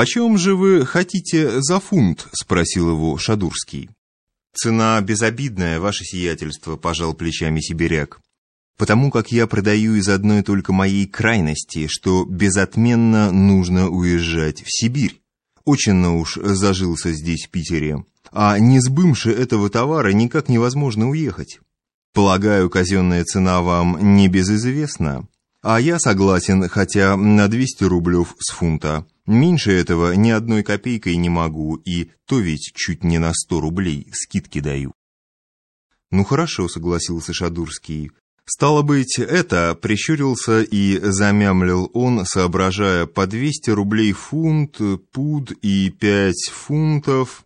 «Почем же вы хотите за фунт?» — спросил его Шадурский. «Цена безобидная, ваше сиятельство», — пожал плечами сибиряк. «Потому как я продаю из одной только моей крайности, что безотменно нужно уезжать в Сибирь. Очень уж зажился здесь, в Питере. А не сбымши этого товара никак невозможно уехать. Полагаю, казенная цена вам не безызвестна. А я согласен, хотя на 200 рублев с фунта. Меньше этого ни одной копейкой не могу, и то ведь чуть не на 100 рублей скидки даю. Ну хорошо, согласился Шадурский. Стало быть, это прищурился и замямлил он, соображая по 200 рублей фунт, пуд и 5 фунтов.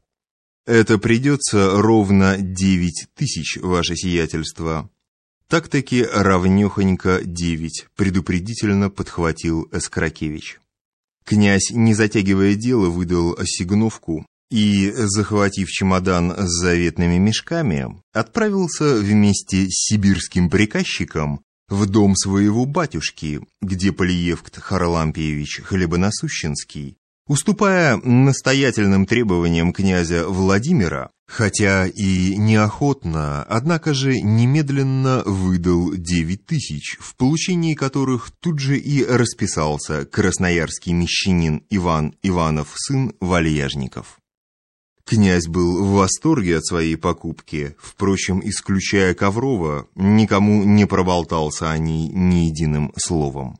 Это придется ровно 9 тысяч, ваше сиятельство. Так-таки равнёхонько девять, предупредительно подхватил Эскракевич. Князь, не затягивая дело, выдал осигновку и, захватив чемодан с заветными мешками, отправился вместе с сибирским приказчиком в дом своего батюшки, где Полиевкт Харлампиевич Хлебонасущенский Уступая настоятельным требованиям князя Владимира, хотя и неохотно, однако же немедленно выдал девять тысяч, в получении которых тут же и расписался красноярский мещанин Иван Иванов, сын Вальяжников. Князь был в восторге от своей покупки, впрочем, исключая Коврова, никому не проболтался о ней ни единым словом.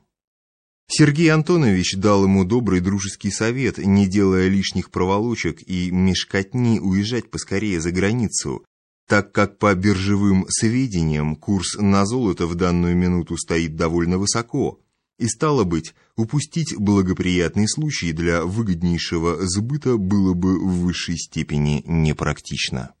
Сергей Антонович дал ему добрый дружеский совет, не делая лишних проволочек и мешкотни уезжать поскорее за границу, так как по биржевым сведениям курс на золото в данную минуту стоит довольно высоко, и стало быть, упустить благоприятный случай для выгоднейшего сбыта было бы в высшей степени непрактично.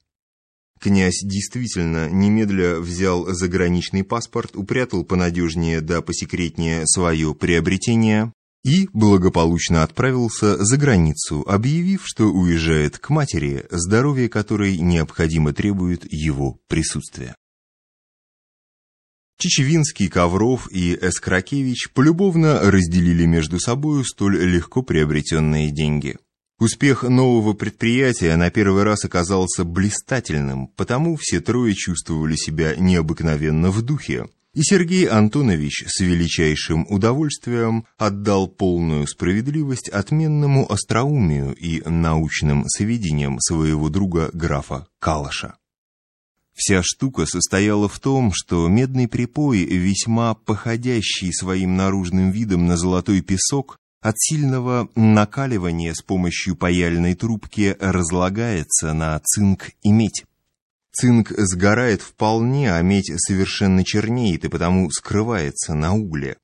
Князь действительно немедля взял заграничный паспорт, упрятал понадежнее да посекретнее свое приобретение и благополучно отправился за границу, объявив, что уезжает к матери, здоровье которой необходимо требует его присутствия. Чечевинский, Ковров и Эскракевич полюбовно разделили между собою столь легко приобретенные деньги. Успех нового предприятия на первый раз оказался блистательным, потому все трое чувствовали себя необыкновенно в духе. И Сергей Антонович с величайшим удовольствием отдал полную справедливость отменному остроумию и научным сведениям своего друга графа Калаша. Вся штука состояла в том, что медный припой, весьма походящий своим наружным видом на золотой песок, от сильного накаливания с помощью паяльной трубки разлагается на цинк и медь. Цинк сгорает вполне, а медь совершенно чернеет и потому скрывается на угле.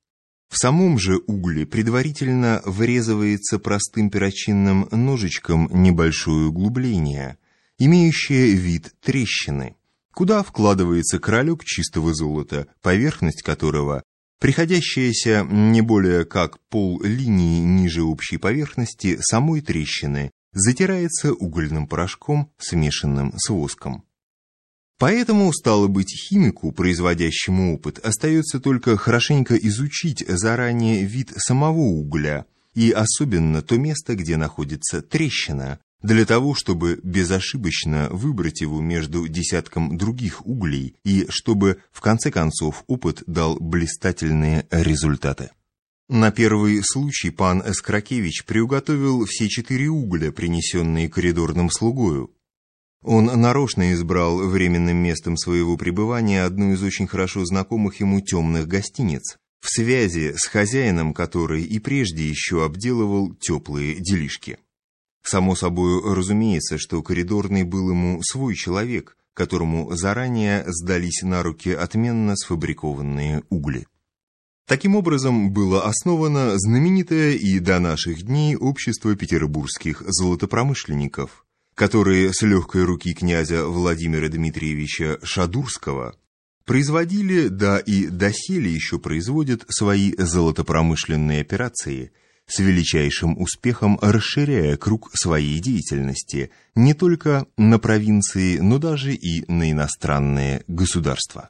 В самом же угле предварительно врезывается простым перочинным ножичком небольшое углубление, имеющее вид трещины, куда вкладывается кролек чистого золота, поверхность которого приходящаяся не более как пол линии ниже общей поверхности самой трещины, затирается угольным порошком, смешанным с воском. Поэтому, стало быть, химику, производящему опыт, остается только хорошенько изучить заранее вид самого угля и особенно то место, где находится трещина, для того, чтобы безошибочно выбрать его между десятком других углей и чтобы, в конце концов, опыт дал блистательные результаты. На первый случай пан Эскракевич приуготовил все четыре угля, принесенные коридорным слугою. Он нарочно избрал временным местом своего пребывания одну из очень хорошо знакомых ему темных гостиниц, в связи с хозяином которой и прежде еще обделывал теплые делишки. Само собой разумеется, что коридорный был ему свой человек, которому заранее сдались на руки отменно сфабрикованные угли. Таким образом было основано знаменитое и до наших дней общество петербургских золотопромышленников, которые с легкой руки князя Владимира Дмитриевича Шадурского производили, да и доселе еще производят свои золотопромышленные операции – с величайшим успехом расширяя круг своей деятельности не только на провинции, но даже и на иностранные государства.